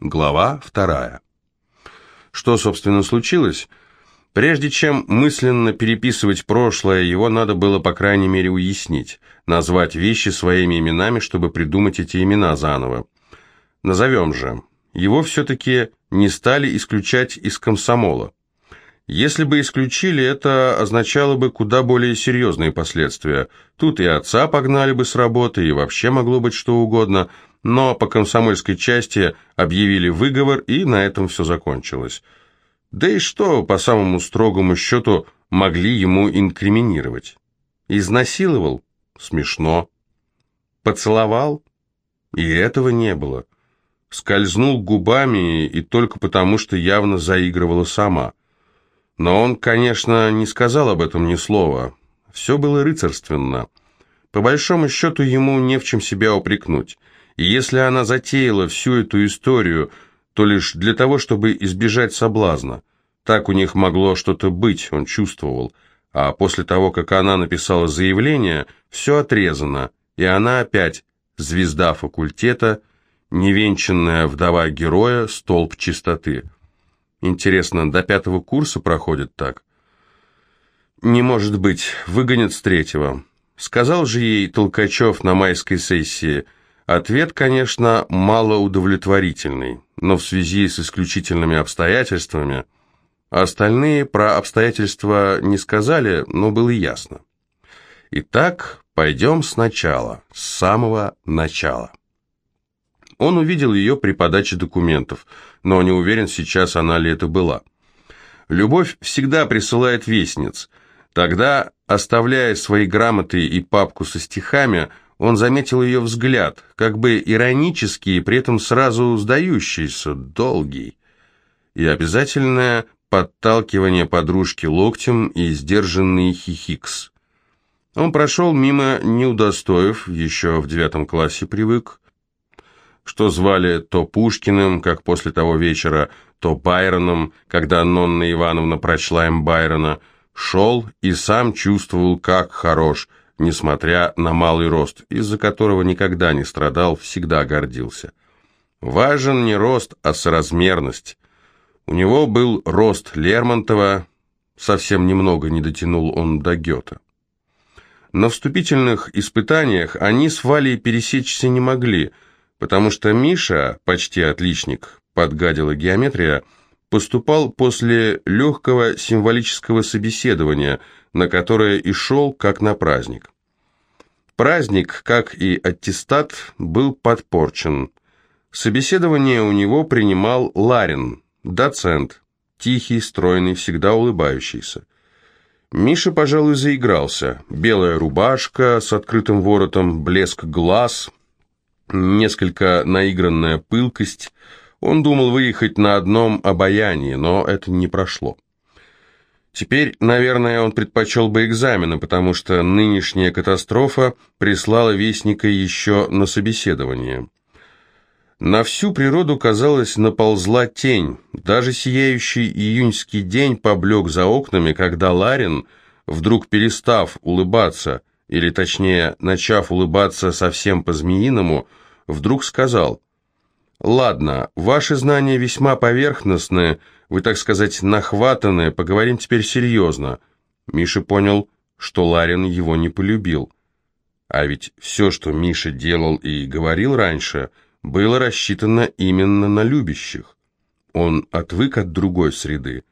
Глава вторая. Что, собственно, случилось? Прежде чем мысленно переписывать прошлое, его надо было, по крайней мере, уяснить, назвать вещи своими именами, чтобы придумать эти имена заново. Назовем же. Его все-таки не стали исключать из комсомола. Если бы исключили, это означало бы куда более серьезные последствия. Тут и отца погнали бы с работы, и вообще могло быть что угодно, но по комсомольской части объявили выговор, и на этом все закончилось. Да и что, по самому строгому счету, могли ему инкриминировать? Изнасиловал? Смешно. Поцеловал? И этого не было. Скользнул губами, и только потому, что явно заигрывала сама – но он, конечно, не сказал об этом ни слова. Все было рыцарственно. По большому счету ему не в чем себя упрекнуть. И если она затеяла всю эту историю, то лишь для того, чтобы избежать соблазна. Так у них могло что-то быть, он чувствовал. А после того, как она написала заявление, все отрезано, и она опять звезда факультета, невенчанная вдова героя, столб чистоты. Интересно, до пятого курса проходит так? Не может быть, выгонят с третьего. Сказал же ей Толкачев на майской сессии. Ответ, конечно, малоудовлетворительный, но в связи с исключительными обстоятельствами. Остальные про обстоятельства не сказали, но было ясно. Итак, пойдем сначала, с самого начала. Он увидел ее при подаче документов, но не уверен, сейчас она ли это была. Любовь всегда присылает вестниц. Тогда, оставляя свои грамоты и папку со стихами, он заметил ее взгляд, как бы иронический при этом сразу сдающийся, долгий. И обязательное подталкивание подружки локтем и сдержанный хихикс. Он прошел мимо, не удостоив, еще в девятом классе привык, что звали то Пушкиным, как после того вечера, то Байроном, когда Нонна Ивановна прочла им Байрона, шел и сам чувствовал, как хорош, несмотря на малый рост, из-за которого никогда не страдал, всегда гордился. Важен не рост, а соразмерность. У него был рост Лермонтова, совсем немного не дотянул он до Гёта. На вступительных испытаниях они с Валей пересечься не могли – потому что Миша, почти отличник, подгадила геометрия, поступал после легкого символического собеседования, на которое и шел как на праздник. Праздник, как и аттестат, был подпорчен. Собеседование у него принимал Ларин, доцент, тихий, стройный, всегда улыбающийся. Миша, пожалуй, заигрался. Белая рубашка с открытым воротом, блеск глаз – несколько наигранная пылкость. Он думал выехать на одном обаянии, но это не прошло. Теперь, наверное, он предпочел бы экзамены, потому что нынешняя катастрофа прислала Вестника еще на собеседование. На всю природу, казалось, наползла тень. Даже сияющий июньский день поблек за окнами, когда Ларин, вдруг перестав улыбаться, или точнее, начав улыбаться совсем по-змеиному, вдруг сказал, «Ладно, ваши знания весьма поверхностные, вы, так сказать, нахватанные, поговорим теперь серьезно». Миша понял, что Ларин его не полюбил. А ведь все, что Миша делал и говорил раньше, было рассчитано именно на любящих. Он отвык от другой среды.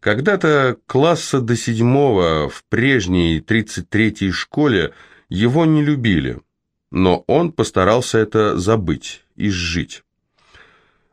Когда-то класса до седьмого в прежней 33-й школе его не любили, но он постарался это забыть, изжить.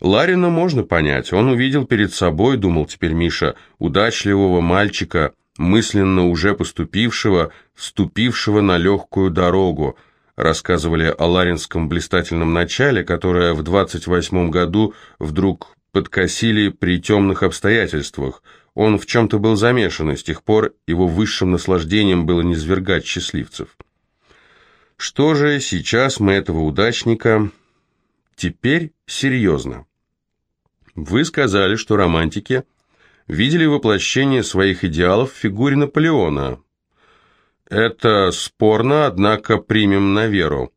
Ларина можно понять, он увидел перед собой, думал теперь Миша, удачливого мальчика, мысленно уже поступившего, вступившего на легкую дорогу, рассказывали о Ларинском блистательном начале, которое в 28 году вдруг подкосили при темных обстоятельствах – он в чем-то был замешан, и с тех пор его высшим наслаждением было низвергать счастливцев. Что же, сейчас мы этого удачника... Теперь серьезно. Вы сказали, что романтики видели воплощение своих идеалов в фигуре Наполеона. Это спорно, однако примем на веру.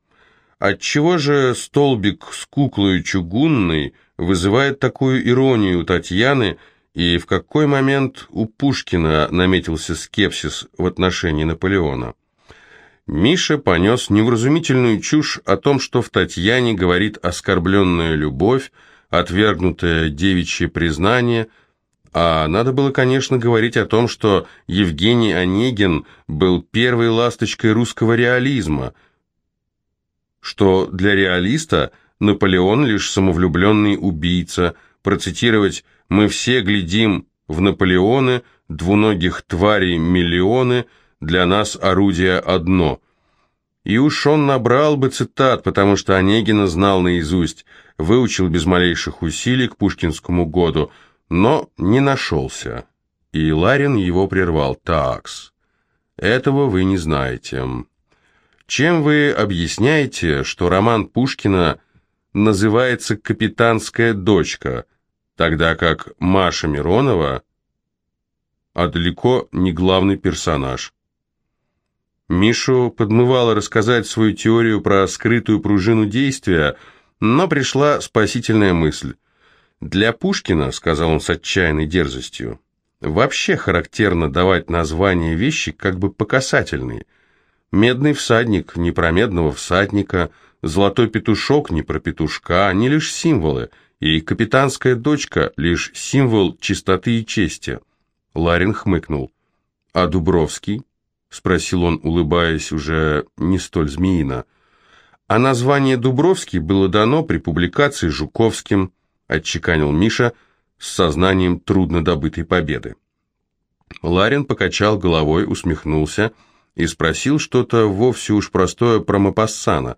Отчего же столбик с куклой чугунной вызывает такую иронию у Татьяны, и в какой момент у Пушкина наметился скепсис в отношении Наполеона? Миша понес невразумительную чушь о том, что в Татьяне говорит оскорбленная любовь, отвергнутое девичье признание, а надо было, конечно, говорить о том, что Евгений Онегин был первой ласточкой русского реализма, что для реалиста Наполеон лишь самовлюбленный убийца, процитировать «Мы все глядим в Наполеоны, двуногих тварей миллионы», для нас орудие одно. И уж он набрал бы цитат, потому что Онегина знал наизусть, выучил без малейших усилий к пушкинскому году, но не нашелся. И Ларин его прервал. «Такс, этого вы не знаете. Чем вы объясняете, что роман Пушкина называется «Капитанская дочка», тогда как Маша Миронова, а далеко не главный персонаж?» Мишу подмывало рассказать свою теорию про скрытую пружину действия, но пришла спасительная мысль. «Для Пушкина», — сказал он с отчаянной дерзостью, — «вообще характерно давать названия вещи как бы по касательной. Медный всадник не про медного всадника, золотой петушок не про петушка, они лишь символы, и капитанская дочка лишь символ чистоты и чести». Ларин хмыкнул. «А Дубровский?» — спросил он, улыбаясь уже не столь змеино. «А название Дубровский было дано при публикации Жуковским», — отчеканил Миша с сознанием трудно добытой победы. Ларин покачал головой, усмехнулся и спросил что-то вовсе уж простое про Мапассана.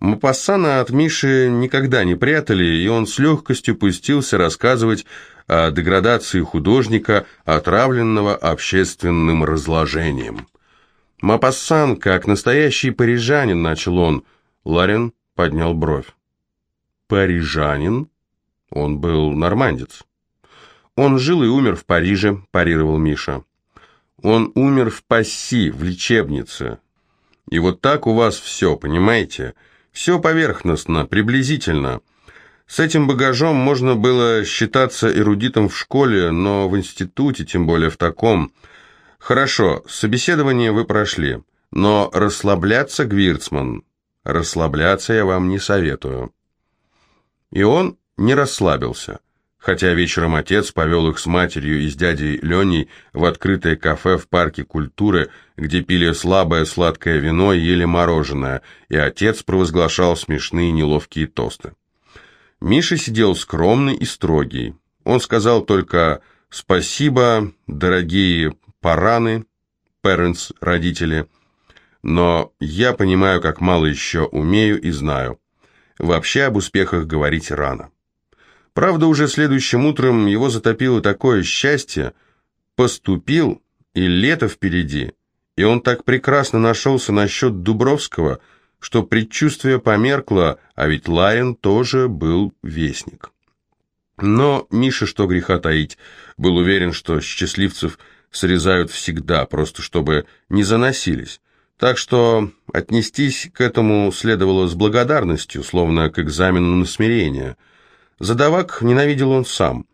Мапассана от Миши никогда не прятали, и он с легкостью пустился рассказывать о деградации художника, отравленного общественным разложением. «Мапассан, как настоящий парижанин», — начал он. Ларин поднял бровь. «Парижанин?» Он был нормандец. «Он жил и умер в Париже», — парировал Миша. «Он умер в Пасси, в лечебнице. И вот так у вас все, понимаете? Все поверхностно, приблизительно. С этим багажом можно было считаться эрудитом в школе, но в институте, тем более в таком. Хорошо, собеседование вы прошли, но расслабляться, Гвирцман, расслабляться я вам не советую. И он не расслабился, хотя вечером отец повел их с матерью и с дядей Леней в открытое кафе в парке культуры, где пили слабое сладкое вино и ели мороженое, и отец провозглашал смешные неловкие тосты. Миша сидел скромный и строгий. Он сказал только «спасибо, дорогие параны, parents, родители», но я понимаю, как мало еще умею и знаю. Вообще об успехах говорить рано. Правда, уже следующим утром его затопило такое счастье. Поступил, и лето впереди. И он так прекрасно нашелся насчет Дубровского – что предчувствие померкло, а ведь Ларин тоже был вестник. Но Миша, что греха таить, был уверен, что счастливцев срезают всегда, просто чтобы не заносились. Так что отнестись к этому следовало с благодарностью, словно к экзамену на смирение. Задавак ненавидел он сам.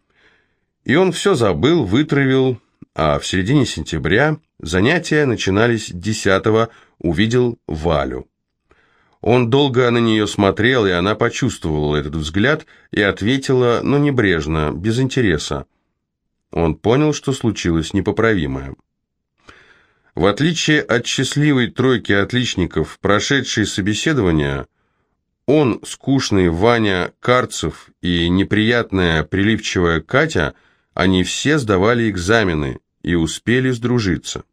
И он все забыл, вытравил, а в середине сентября занятия начинались десятого, увидел Валю. Он долго на нее смотрел, и она почувствовала этот взгляд и ответила, но небрежно, без интереса. Он понял, что случилось непоправимое. В отличие от счастливой тройки отличников, прошедшие собеседования, он, скучный Ваня Карцев и неприятная приливчивая Катя, они все сдавали экзамены и успели сдружиться.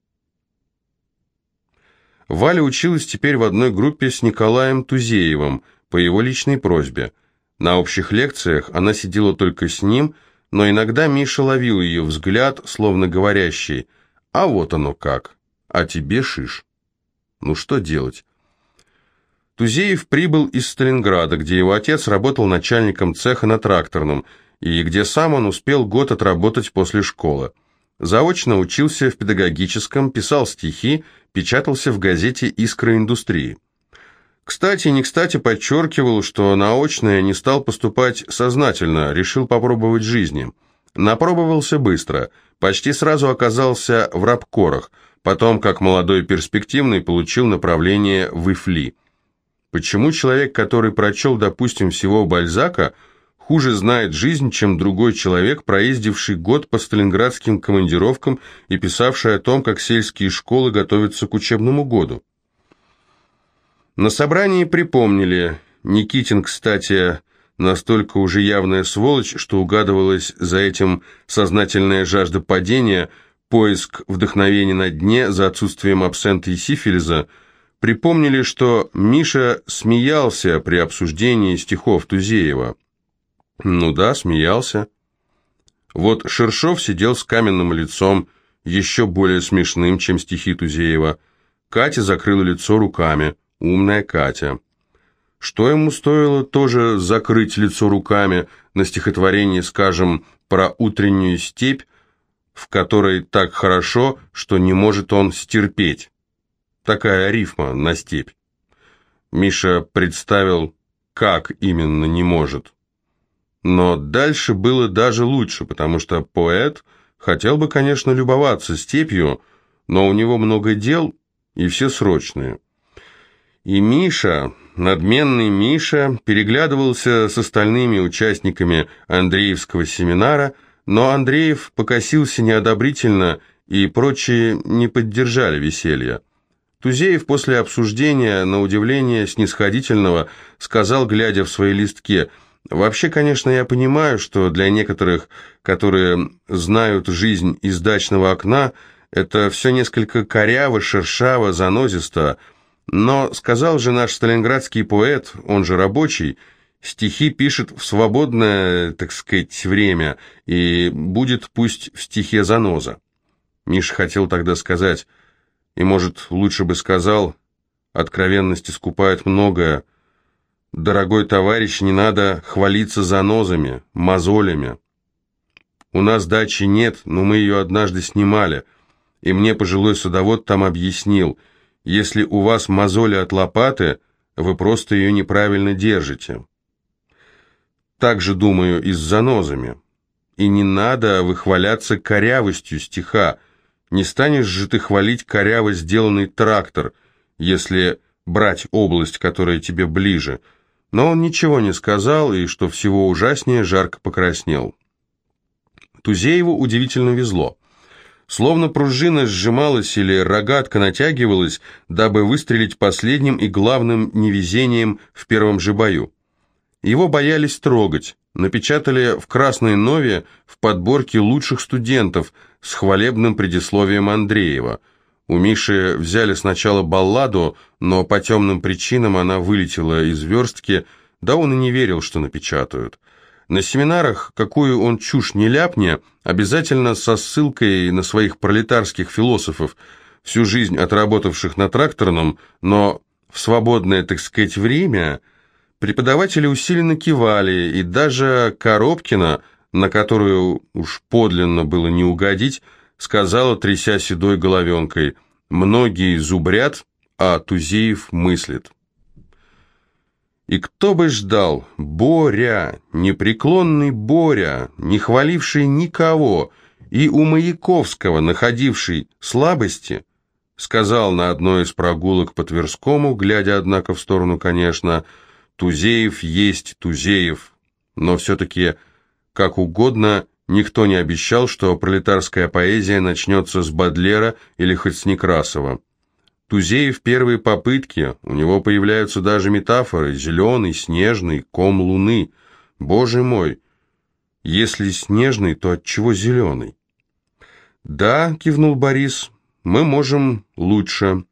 Валя училась теперь в одной группе с Николаем Тузеевым по его личной просьбе. На общих лекциях она сидела только с ним, но иногда Миша ловил ее взгляд, словно говорящий «А вот оно как, а тебе шиш». Ну что делать? Тузеев прибыл из Сталинграда, где его отец работал начальником цеха на тракторном, и где сам он успел год отработать после школы. Заочно учился в педагогическом, писал стихи, печатался в газете «Искра индустрии». Кстати, не кстати подчеркивал, что на очное не стал поступать сознательно, решил попробовать жизни. Напробовался быстро, почти сразу оказался в рабкорах, потом, как молодой перспективный, получил направление в ИФЛИ. Почему человек, который прочел, допустим, всего Бальзака, хуже знает жизнь, чем другой человек, проездивший год по сталинградским командировкам и писавший о том, как сельские школы готовятся к учебному году? На собрании припомнили, Никитин, кстати, настолько уже явная сволочь, что угадывалась за этим сознательная жажда падения, поиск вдохновения на дне за отсутствием абсента и сифилиза, припомнили, что Миша смеялся при обсуждении стихов Тузеева. Ну да, смеялся. Вот Шершов сидел с каменным лицом, еще более смешным, чем стихи Тузеева. Катя закрыла лицо руками. Умная Катя. Что ему стоило тоже закрыть лицо руками на стихотворении, скажем, про утреннюю степь, в которой так хорошо, что не может он стерпеть. Такая рифма на степь. Миша представил, как именно не может. Но дальше было даже лучше, потому что поэт хотел бы, конечно, любоваться степью, но у него много дел и все срочные. И Миша, надменный Миша, переглядывался с остальными участниками Андреевского семинара, но Андреев покосился неодобрительно, и прочие не поддержали веселья. Тузеев после обсуждения, на удивление снисходительного, сказал, глядя в свои листки, «Вообще, конечно, я понимаю, что для некоторых, которые знают жизнь из дачного окна, это все несколько коряво, шершаво, занозисто, но, сказал же наш сталинградский поэт, он же рабочий, стихи пишет в свободное, так сказать, время, и будет пусть в стихе заноза. Миша хотел тогда сказать, и, может, лучше бы сказал, откровенность искупает многое. Дорогой товарищ, не надо хвалиться занозами, мозолями. У нас дачи нет, но мы ее однажды снимали, и мне пожилой садовод там объяснил – если у вас мозоли от лопаты, вы просто ее неправильно держите. Так же, думаю, и с занозами. И не надо выхваляться корявостью стиха. Не станешь же ты хвалить коряво сделанный трактор, если брать область, которая тебе ближе. Но он ничего не сказал, и, что всего ужаснее, жарко покраснел. Тузееву удивительно везло. Словно пружина сжималась или рогатка натягивалась, дабы выстрелить последним и главным невезением в первом же бою. Его боялись трогать, напечатали в «Красной Нове» в подборке лучших студентов с хвалебным предисловием Андреева. У Миши взяли сначала балладу, но по темным причинам она вылетела из верстки, да он и не верил, что напечатают. На семинарах, какую он чушь не ляпне, обязательно со ссылкой на своих пролетарских философов, всю жизнь отработавших на тракторном, но в свободное, так сказать, время, преподаватели усиленно кивали, и даже Коробкина, на которую уж подлинно было не угодить, сказала, тряся седой головенкой, «Многие зубрят, а Тузеев мыслит». И кто бы ждал? Боря, непреклонный Боря, не хваливший никого, и у Маяковского, находивший слабости, сказал на одной из прогулок по Тверскому, глядя, однако, в сторону, конечно, Тузеев есть Тузеев, но все-таки, как угодно, никто не обещал, что пролетарская поэзия начнется с Бадлера или хоть с Некрасова. Тузеев первые попытки, у него появляются даже метафоры, зеленый, снежный, ком луны. Боже мой, если снежный, то от чего зеленый? Да, кивнул Борис, мы можем лучше.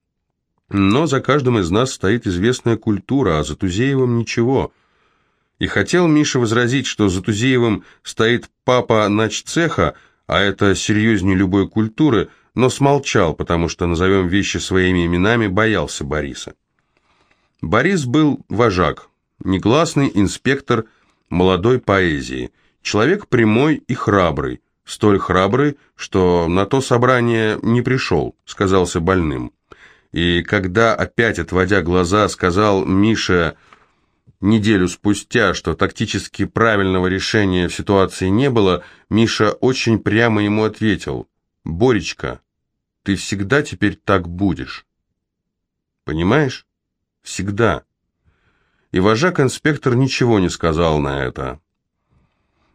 Но за каждым из нас стоит известная культура, а за Тузеевым ничего. И хотел Миша возразить, что за Тузеевым стоит папа начцеха, а это серьезнее любой культуры – но смолчал, потому что, назовем вещи своими именами, боялся Бориса. Борис был вожак, негласный инспектор молодой поэзии, человек прямой и храбрый, столь храбрый, что на то собрание не пришел, сказался больным. И когда, опять отводя глаза, сказал Миша неделю спустя, что тактически правильного решения в ситуации не было, Миша очень прямо ему ответил, «Боречка, ты всегда теперь так будешь». Понимаешь? Всегда. И вожак-инспектор ничего не сказал на это.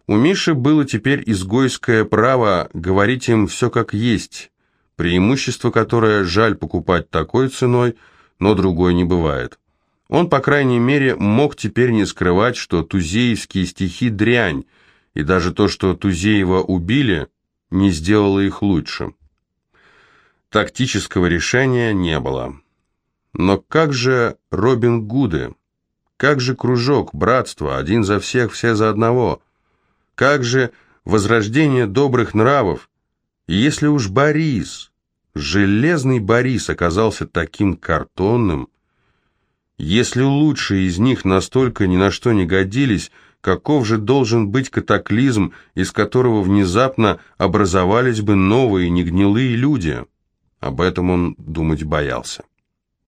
У Миши было теперь изгойское право говорить им все как есть, преимущество которое жаль покупать такой ценой, но другой не бывает. Он, по крайней мере, мог теперь не скрывать, что тузеевские стихи дрянь, и даже то, что Тузеева убили, не сделало их лучше. Тактического решения не было. Но как же Робин Гуды? Как же кружок, братство, один за всех, все за одного? Как же возрождение добрых нравов? Если уж Борис, железный Борис, оказался таким картонным, если лучшие из них настолько ни на что не годились, каков же должен быть катаклизм, из которого внезапно образовались бы новые негнилые люди? Об этом он думать боялся.